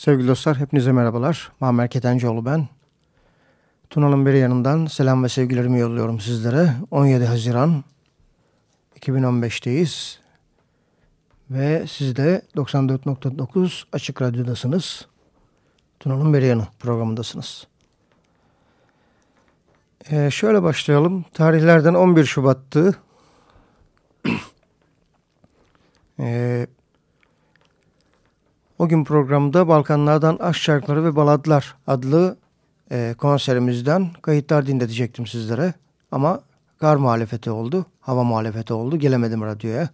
Sevgili dostlar hepinize merhabalar. Muammer Ketencoğlu ben. Tuna'nın bir yanından selam ve sevgilerimi yolluyorum sizlere. 17 Haziran 2015'teyiz. Ve siz de 94.9 Açık Radyo'dasınız. Tuna'nın bir yanı programındasınız. Ee, şöyle başlayalım. Tarihlerden 11 Şubat'tı. ee, o gün programda Balkanlardan Aşk Şarkıları ve Baladlar adlı e, konserimizden kayıtlar dinletecektim sizlere. Ama kar muhalefeti oldu, hava muhalefeti oldu. Gelemedim radyoya.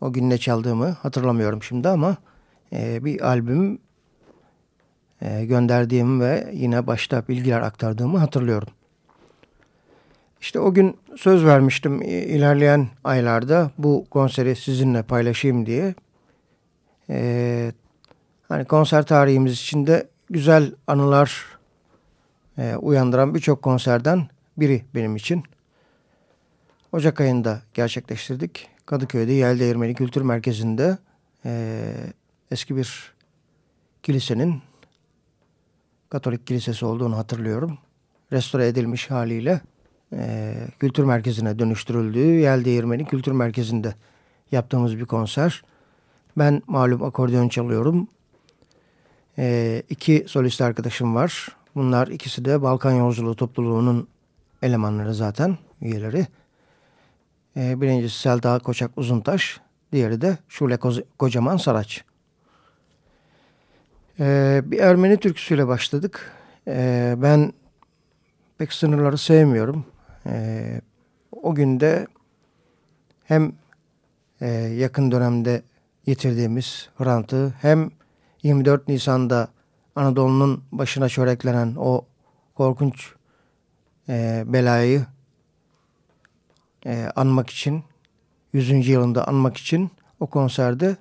O gün ne çaldığımı hatırlamıyorum şimdi ama e, bir albüm e, gönderdiğimi ve yine başta bilgiler aktardığımı hatırlıyorum. İşte o gün söz vermiştim ilerleyen aylarda bu konseri sizinle paylaşayım diye. Ee, hani konser tarihimiz içinde güzel anılar e, uyandıran birçok konserden biri benim için. Ocak ayında gerçekleştirdik. Kadıköy'de Yel Değirmeni Kültür Merkezi'nde e, eski bir kilisenin Katolik kilisesi olduğunu hatırlıyorum. Restore edilmiş haliyle e, kültür merkezine dönüştürüldüğü Yel Değirmeni Kültür Merkezi'nde yaptığımız bir konser. Ben malum akordeon çalıyorum. E, iki solist arkadaşım var. Bunlar ikisi de Balkan Yolculuğu topluluğunun elemanları zaten, üyeleri. E, birincisi Selda Koçak Uzuntaş, diğeri de Şule Kocaman Saraç. E, bir Ermeni türküsüyle başladık. E, ben pek sınırları sevmiyorum. E, o günde hem e, yakın dönemde yitirdiğimiz Hrant'ı hem 24 Nisan'da Anadolu'nun başına çöreklenen o korkunç e, belayı e, anmak için 100. yılında anmak için o konserde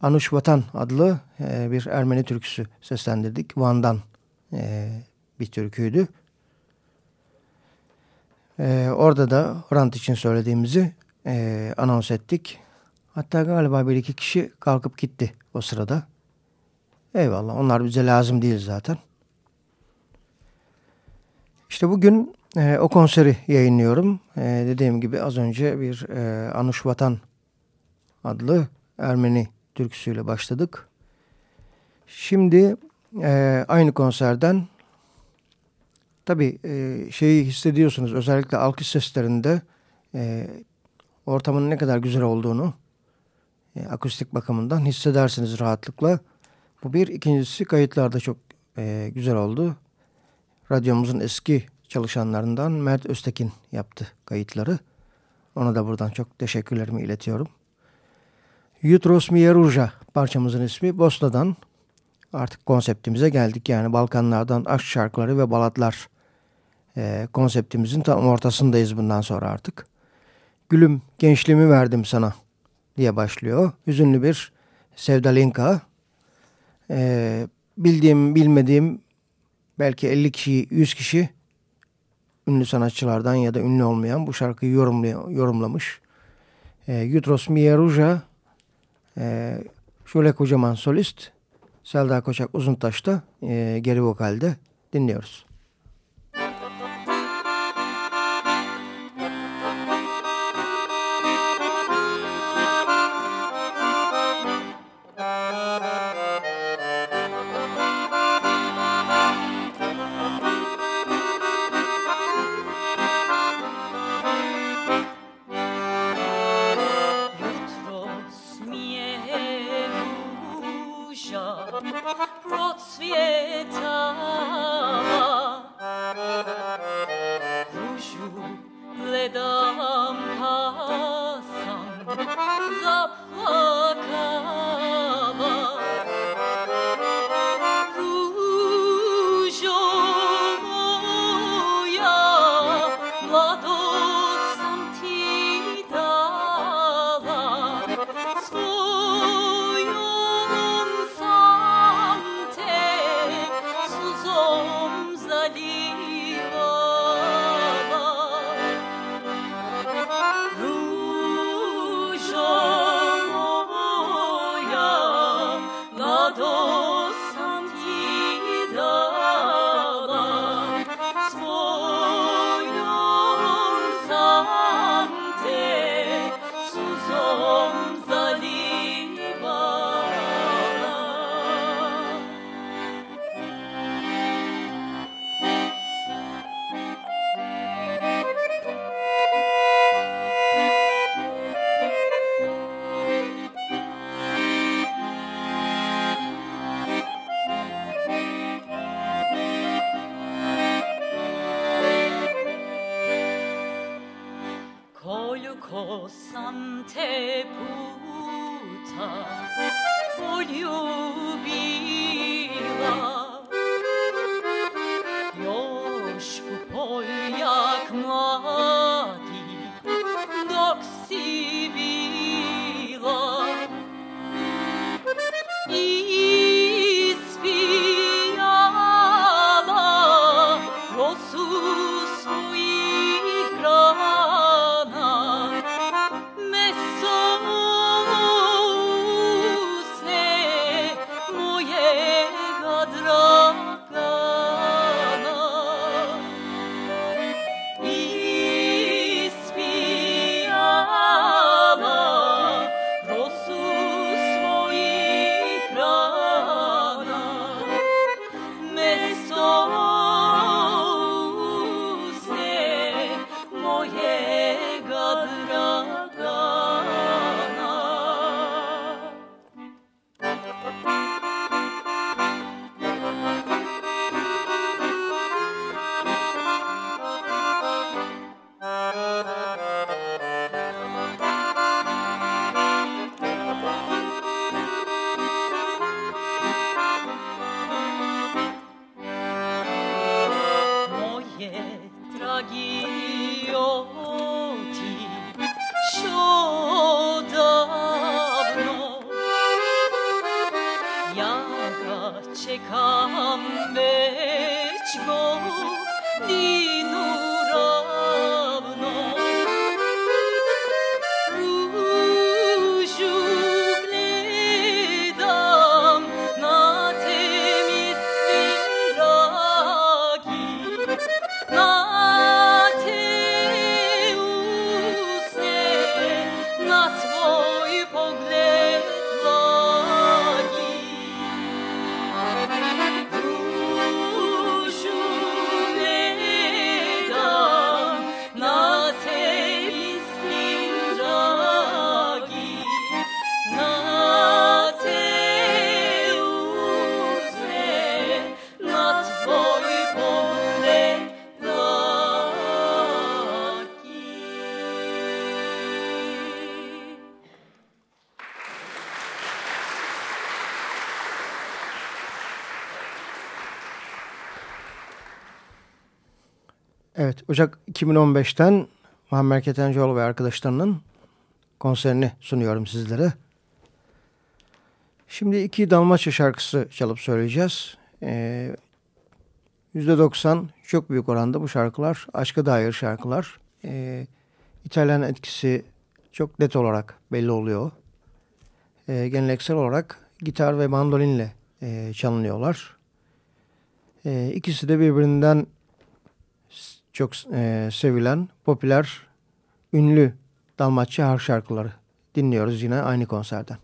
Anuş Vatan adlı e, bir Ermeni türküsü seslendirdik. Van'dan e, bir türküydü. E, orada da Hrant için söylediğimizi e, anons ettik. Hatta galiba bir iki kişi kalkıp gitti o sırada. Eyvallah onlar bize lazım değil zaten. İşte bugün e, o konseri yayınlıyorum. E, dediğim gibi az önce bir e, Anuş Vatan adlı Ermeni türküsüyle başladık. Şimdi e, aynı konserden tabii e, şeyi hissediyorsunuz özellikle alkış seslerinde e, ortamın ne kadar güzel olduğunu e, akustik bakımından hissedersiniz rahatlıkla. Bu bir. ikincisi kayıtlarda çok e, güzel oldu. Radyomuzun eski çalışanlarından Mert Öztekin yaptı kayıtları. Ona da buradan çok teşekkürlerimi iletiyorum. Yutros Mieruja parçamızın ismi Bosna'dan artık konseptimize geldik. Yani Balkanlardan aşk şarkıları ve balatlar e, konseptimizin tam ortasındayız bundan sonra artık. Gülüm gençliğimi verdim sana diye başlıyor. Hüzünlü bir Sevdalinka. E, bildiğim bilmediğim belki 50 kişi 100 kişi ünlü sanatçılardan ya da ünlü olmayan bu şarkıyı yorumlamış. E, Yutros Mieruja e, Şule Kocaman solist, Selda Koçak Uzuntaş'ta e, geri vokalde dinliyoruz. io sante Maggie. Evet, Ocak 2015'ten Muammer Ketencoğlu ve arkadaşlarının konserini sunuyorum sizlere. Şimdi iki Dalmaçya şarkısı çalıp söyleyeceğiz. Ee, %90 çok büyük oranda bu şarkılar aşka dair şarkılar. Ee, İtalyan etkisi çok net olarak belli oluyor. Ee, geleneksel olarak gitar ve mandolinle e, çalınıyorlar. Ee, ikisi de birbirinden çok e, sevilen, popüler, ünlü Dalmatça harf şarkıları dinliyoruz yine aynı konserden.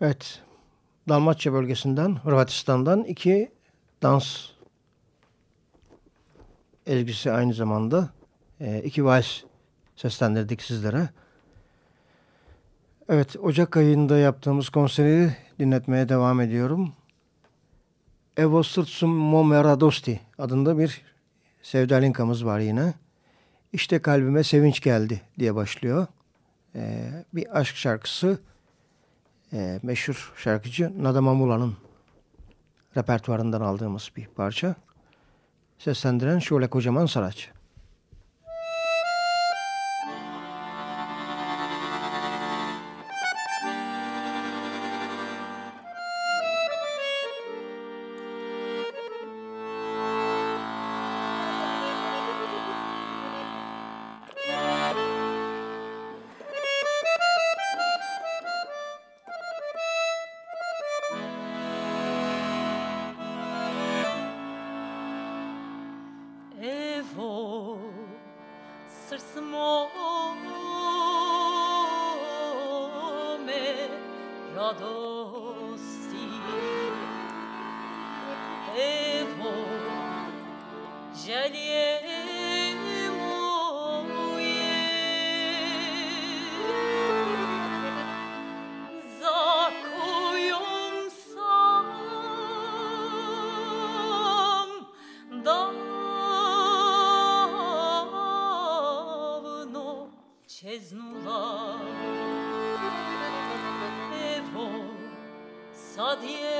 Evet. Dalmatça bölgesinden, Hırvatistan'dan iki dans ezgisi aynı zamanda e, iki vals seslendirdik sizlere. Evet, Ocak ayında yaptığımız konseri dinletmeye devam ediyorum. Evo Sırtsum Mome Radosti adında bir sevdalinkamız var yine. İşte kalbime sevinç geldi diye başlıyor. Ee, bir aşk şarkısı e, meşhur şarkıcı Nada Mamula'nın repertuarından aldığımız bir parça. Seslendiren Şule Kocaman Saraç. adieu.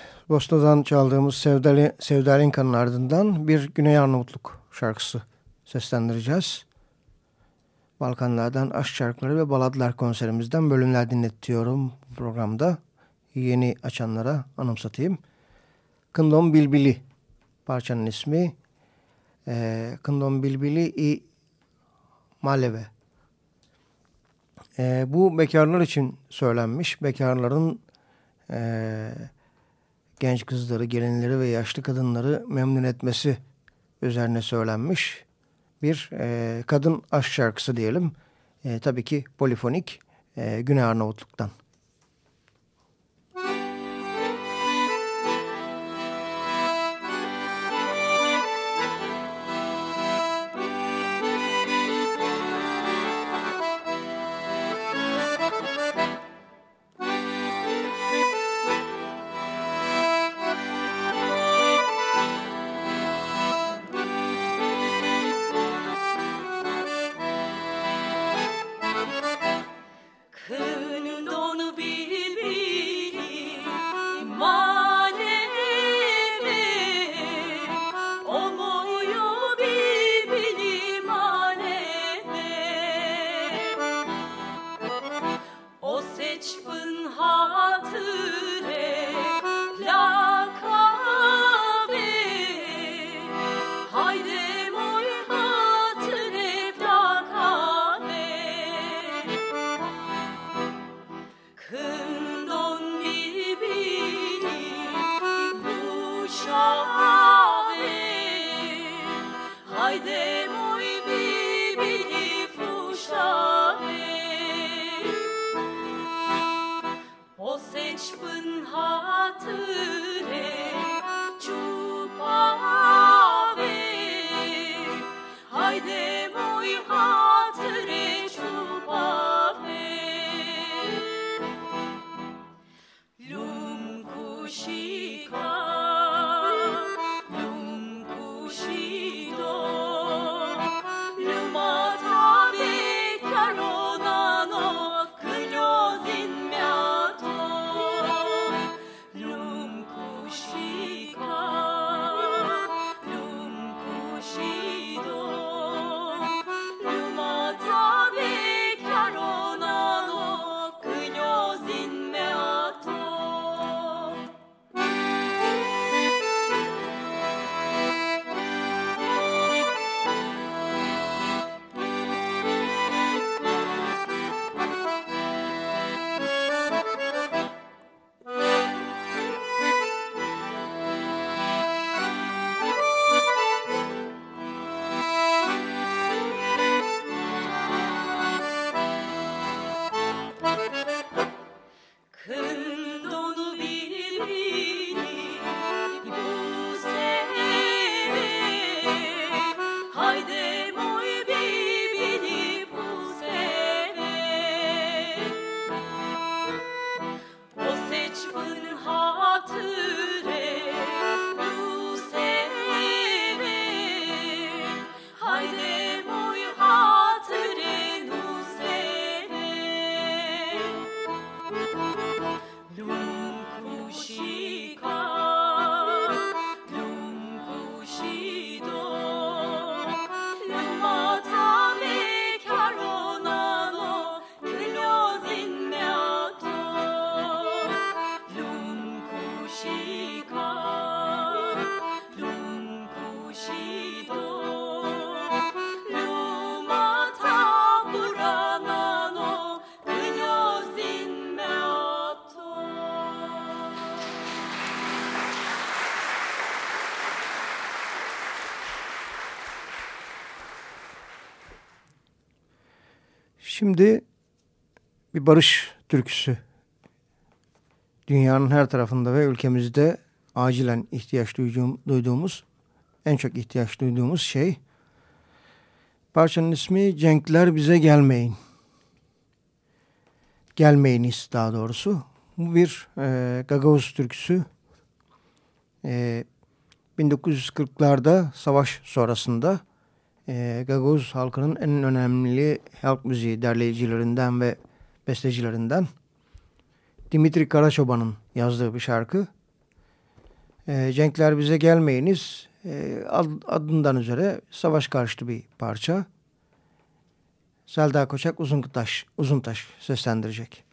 Bosna'dan çaldığımız Sevdali, Sevdalinka'nın ardından bir Güney Arnavutluk şarkısı seslendireceğiz. Balkanlardan aşk şarkıları ve baladlar konserimizden bölümler dinletiyorum programda. Yeni açanlara anımsatayım. Kındom Bilbili parçanın ismi. E, Kındom Bilbili i Maleve. E, bu bekarlar için söylenmiş. Bekarların e, genç kızları, gelinleri ve yaşlı kadınları memnun etmesi üzerine söylenmiş bir e, kadın aşk şarkısı diyelim. E, tabii ki polifonik e, Güney Arnavutluk'tan. Şimdi bir barış türküsü. Dünyanın her tarafında ve ülkemizde acilen ihtiyaç duyduğumuz, en çok ihtiyaç duyduğumuz şey. Parçanın ismi Cenkler Bize Gelmeyin. Gelmeyiniz daha doğrusu. Bu bir e, Gagavuz türküsü. E, 1940'larda savaş sonrasında e, Gagavuz halkının en önemli halk müziği derleyicilerinden ve bestecilerinden Dimitri Karaçoban'ın yazdığı bir şarkı. E, Cenkler bize gelmeyiniz e, adından üzere savaş karşıtı bir parça. Selda Koçak Uzuntaş, Uzuntaş seslendirecek.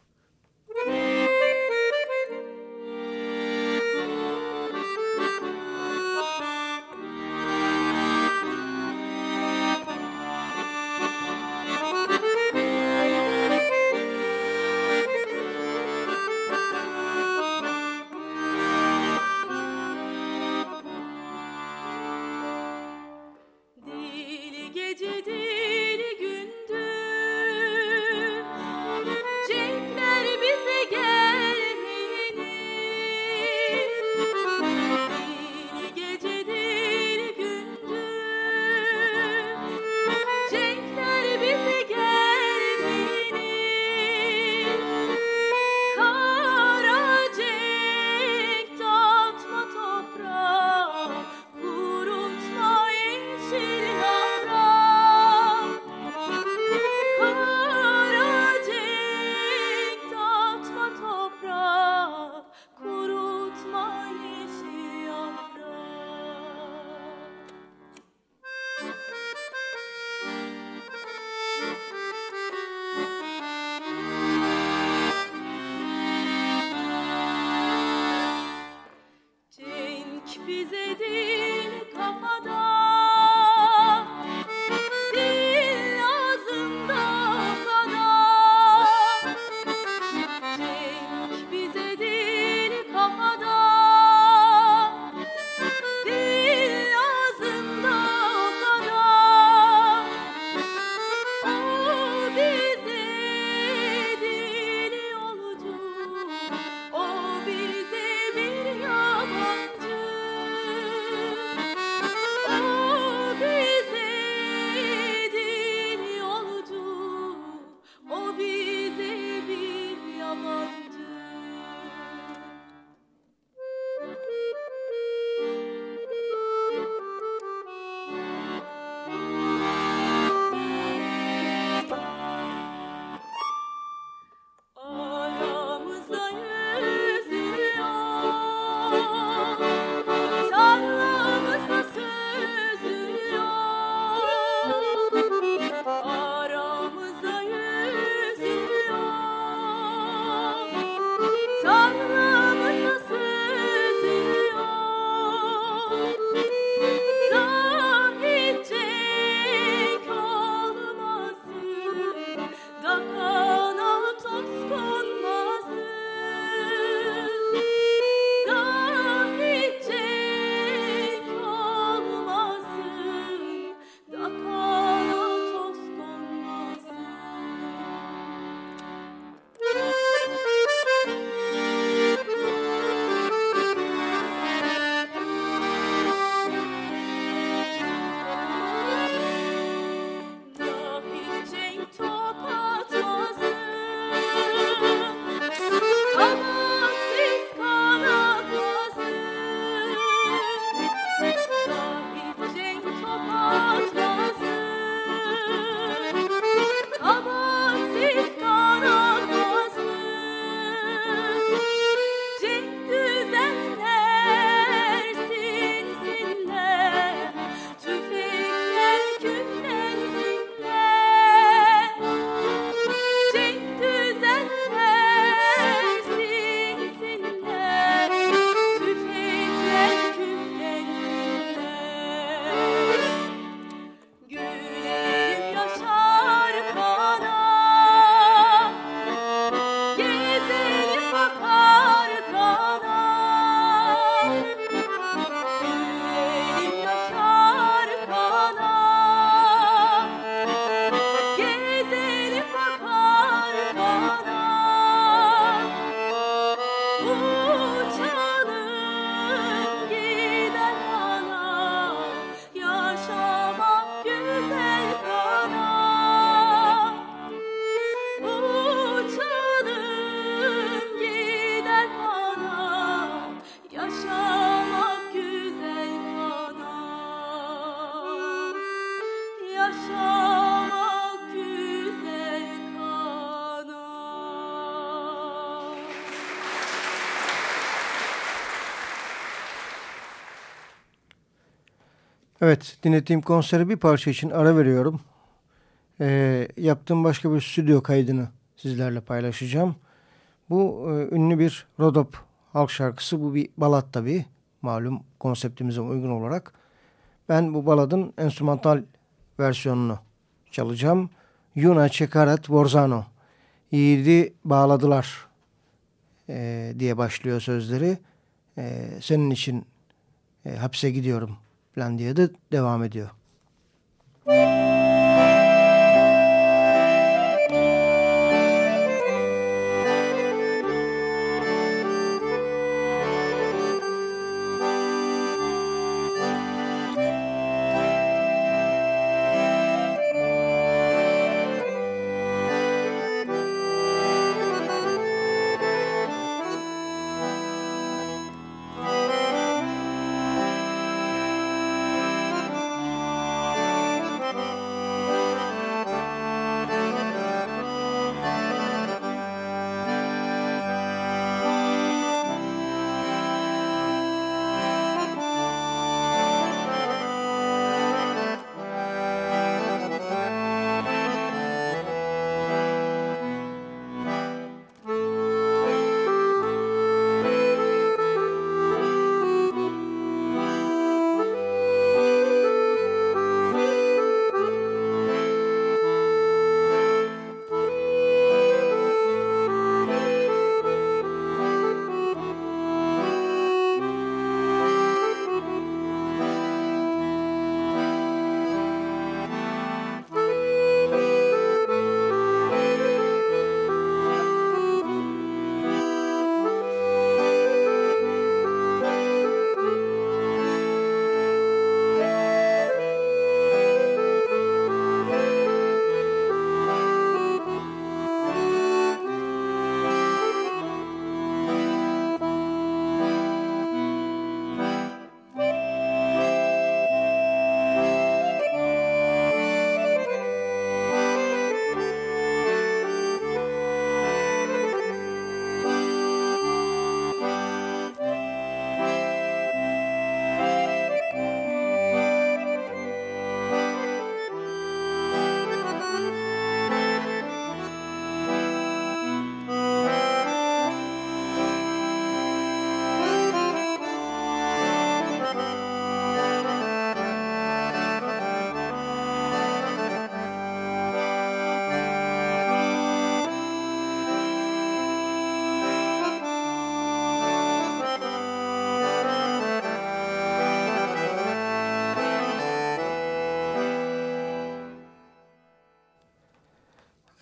Evet dinlettiğim konseri bir parça için ara veriyorum. Ee, yaptığım başka bir stüdyo kaydını sizlerle paylaşacağım. Bu e, ünlü bir Rodop halk şarkısı. Bu bir balat tabii. Malum konseptimize uygun olarak. Ben bu baladın enstrümantal versiyonunu çalacağım. Yuna Çekarat Vorzano. Yiğidi bağladılar e, diye başlıyor sözleri. E, senin için e, hapse gidiyorum falan diye de devam ediyor.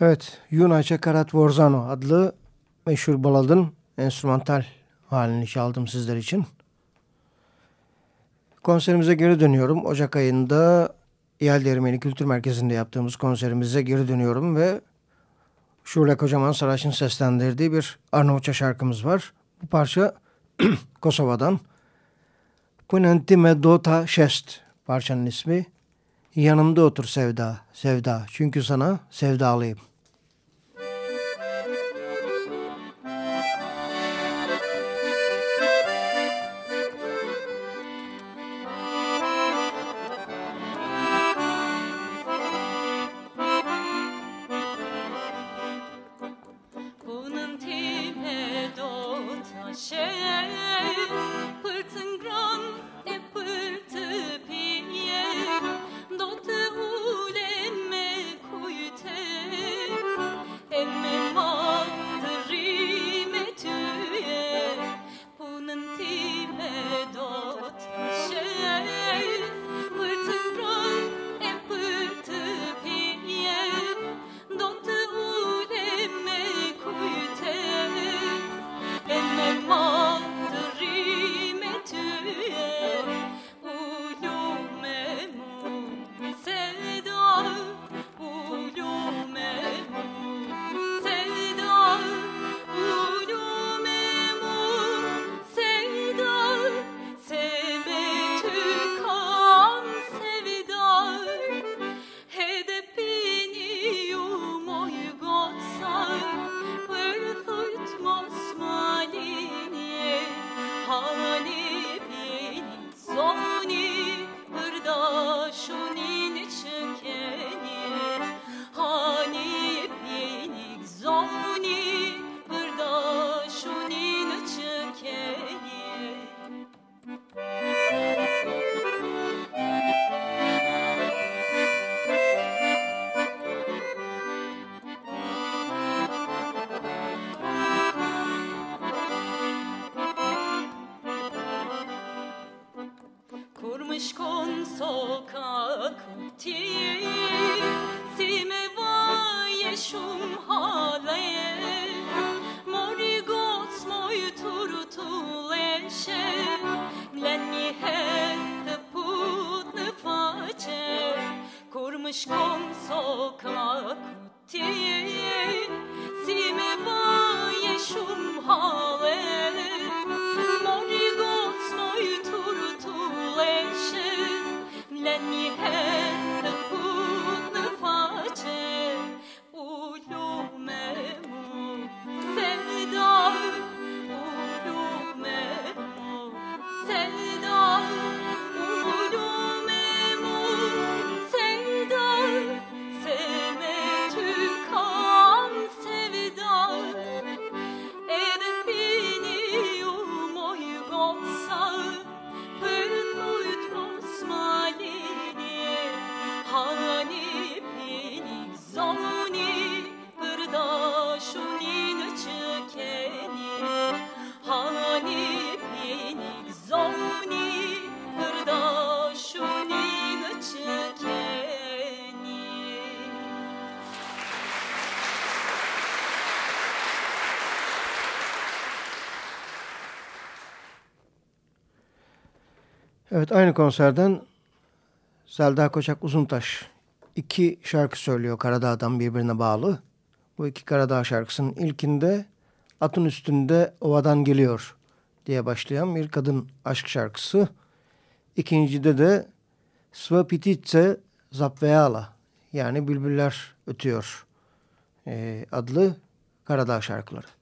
Evet, Yuna Çekarat Vorzano adlı meşhur baladın enstrümantal halini çaldım sizler için. Konserimize geri dönüyorum. Ocak ayında Yel Ermeni Kültür Merkezi'nde yaptığımız konserimize geri dönüyorum ve Şule Kocaman Saraç'ın seslendirdiği bir Arnavutça şarkımız var. Bu parça Kosova'dan. Punentime Dota Şest parçanın ismi. Yanımda otur Sevda, Sevda. Çünkü sana sevdalıyım. beaucoup Evet aynı konserden Selda Koçak Uzuntaş iki şarkı söylüyor Karadağ'dan birbirine bağlı. Bu iki Karadağ şarkısının ilkinde atın üstünde ovadan geliyor diye başlayan bir kadın aşk şarkısı. İkincide de Svapitice Zapveala yani Bülbüller Ötüyor e, adlı Karadağ şarkıları.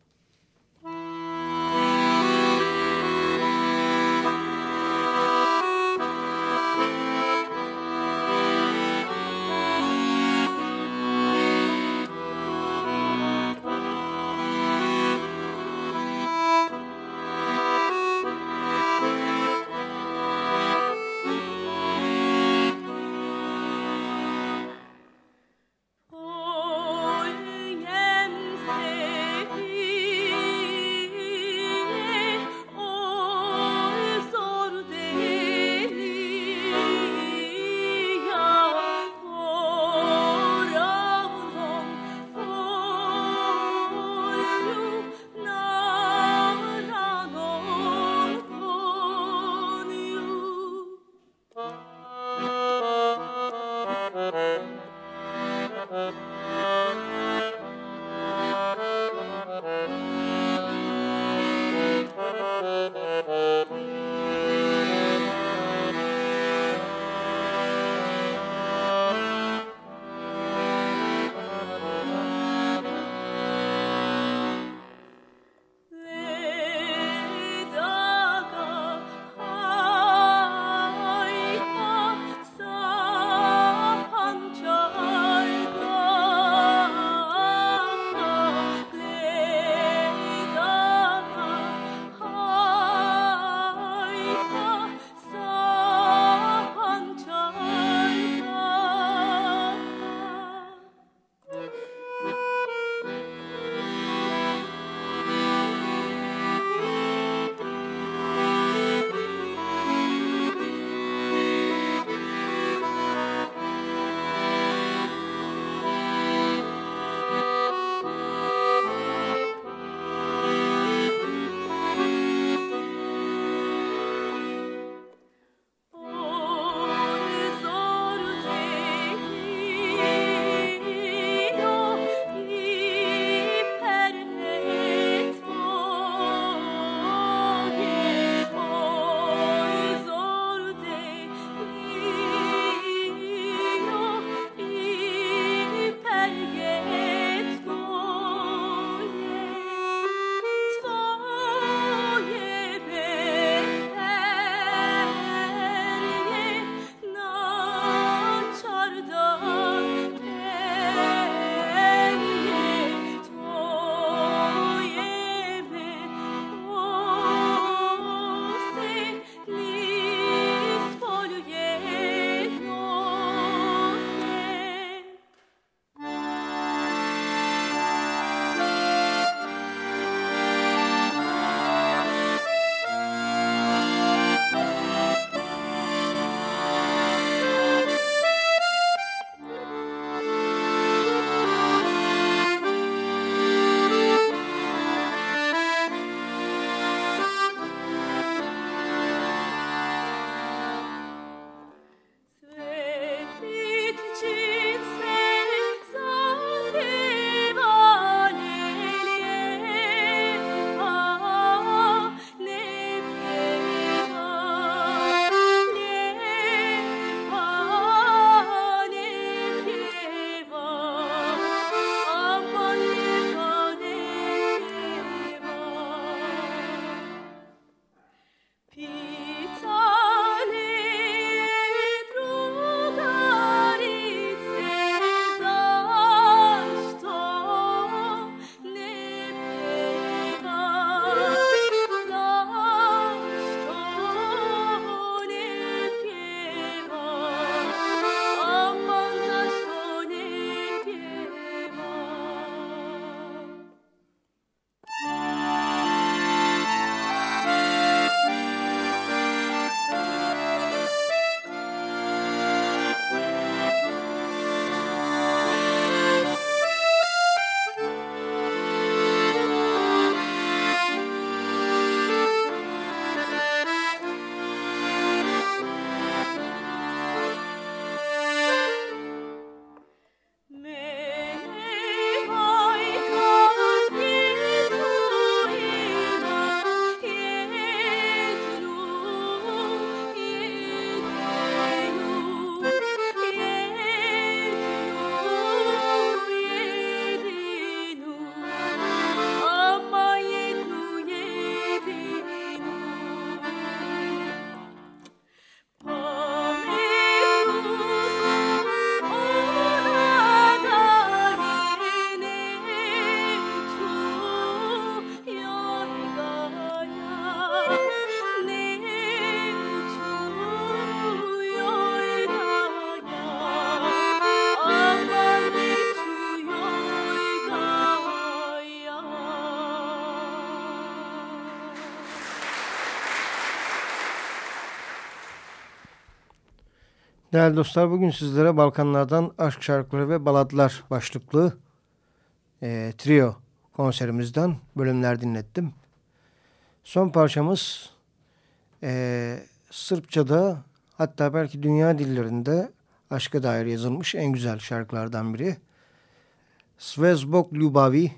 Değerli dostlar bugün sizlere Balkanlardan aşk şarkıları ve baladlar başlıklı e, trio konserimizden bölümler dinlettim. Son parçamız e, Sırpça'da hatta belki dünya dillerinde aşka dair yazılmış en güzel şarkılardan biri. Svezbok Ljubavi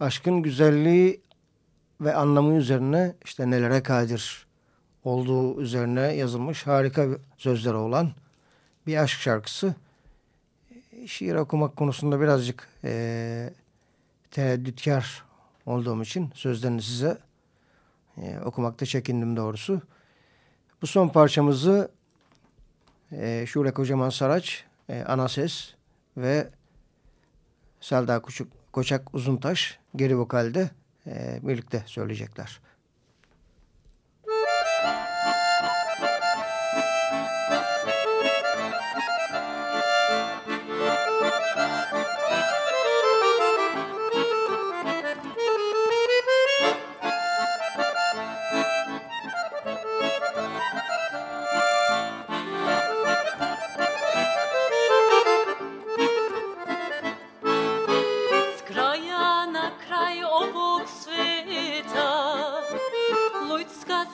aşkın güzelliği ve anlamı üzerine işte nelere kadir olduğu üzerine yazılmış harika sözleri olan bir aşk şarkısı. Şiir okumak konusunda birazcık e, tereddütkar olduğum için sözlerini size e, okumakta çekindim doğrusu. Bu son parçamızı e, Şule Kocaman Saraç, e, ana ses ve Selda Koçak Uzuntaş geri vokalde e, birlikte söyleyecekler.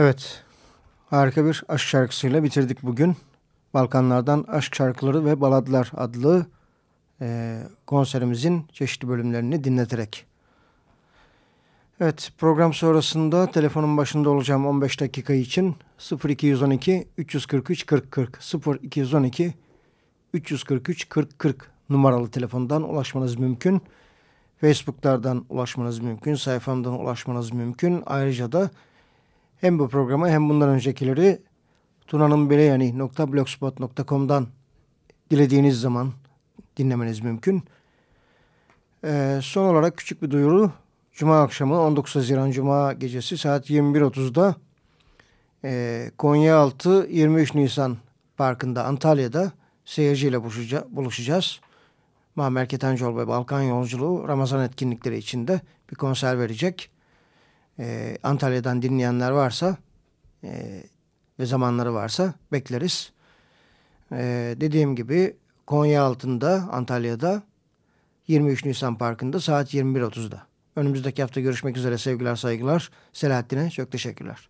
Evet, harika bir aşk şarkısıyla bitirdik bugün. Balkanlardan Aşk Şarkıları ve Baladlar adlı e, konserimizin çeşitli bölümlerini dinleterek. Evet, program sonrasında telefonun başında olacağım 15 dakika için 0212 343 40 40 0212 343 40 40 numaralı telefondan ulaşmanız mümkün. Facebook'lardan ulaşmanız mümkün, sayfamdan ulaşmanız mümkün. Ayrıca da hem bu programı hem bundan öncekileri tunanınbeleyani.blogspot.com'dan dilediğiniz zaman dinlemeniz mümkün. Ee, son olarak küçük bir duyuru. Cuma akşamı 19 Haziran Cuma gecesi saat 21.30'da e, Konyaaltı 23 Nisan Parkı'nda Antalya'da seyirciyle buluşacağız. Muammer Ketencoğlu ve Balkan Yolculuğu Ramazan etkinlikleri içinde bir konser verecek. Ee, Antalya'dan dinleyenler varsa e, ve zamanları varsa bekleriz. Ee, dediğim gibi Konya altında Antalya'da 23 Nisan Parkı'nda saat 21.30'da. Önümüzdeki hafta görüşmek üzere sevgiler saygılar. Selahattin'e çok teşekkürler.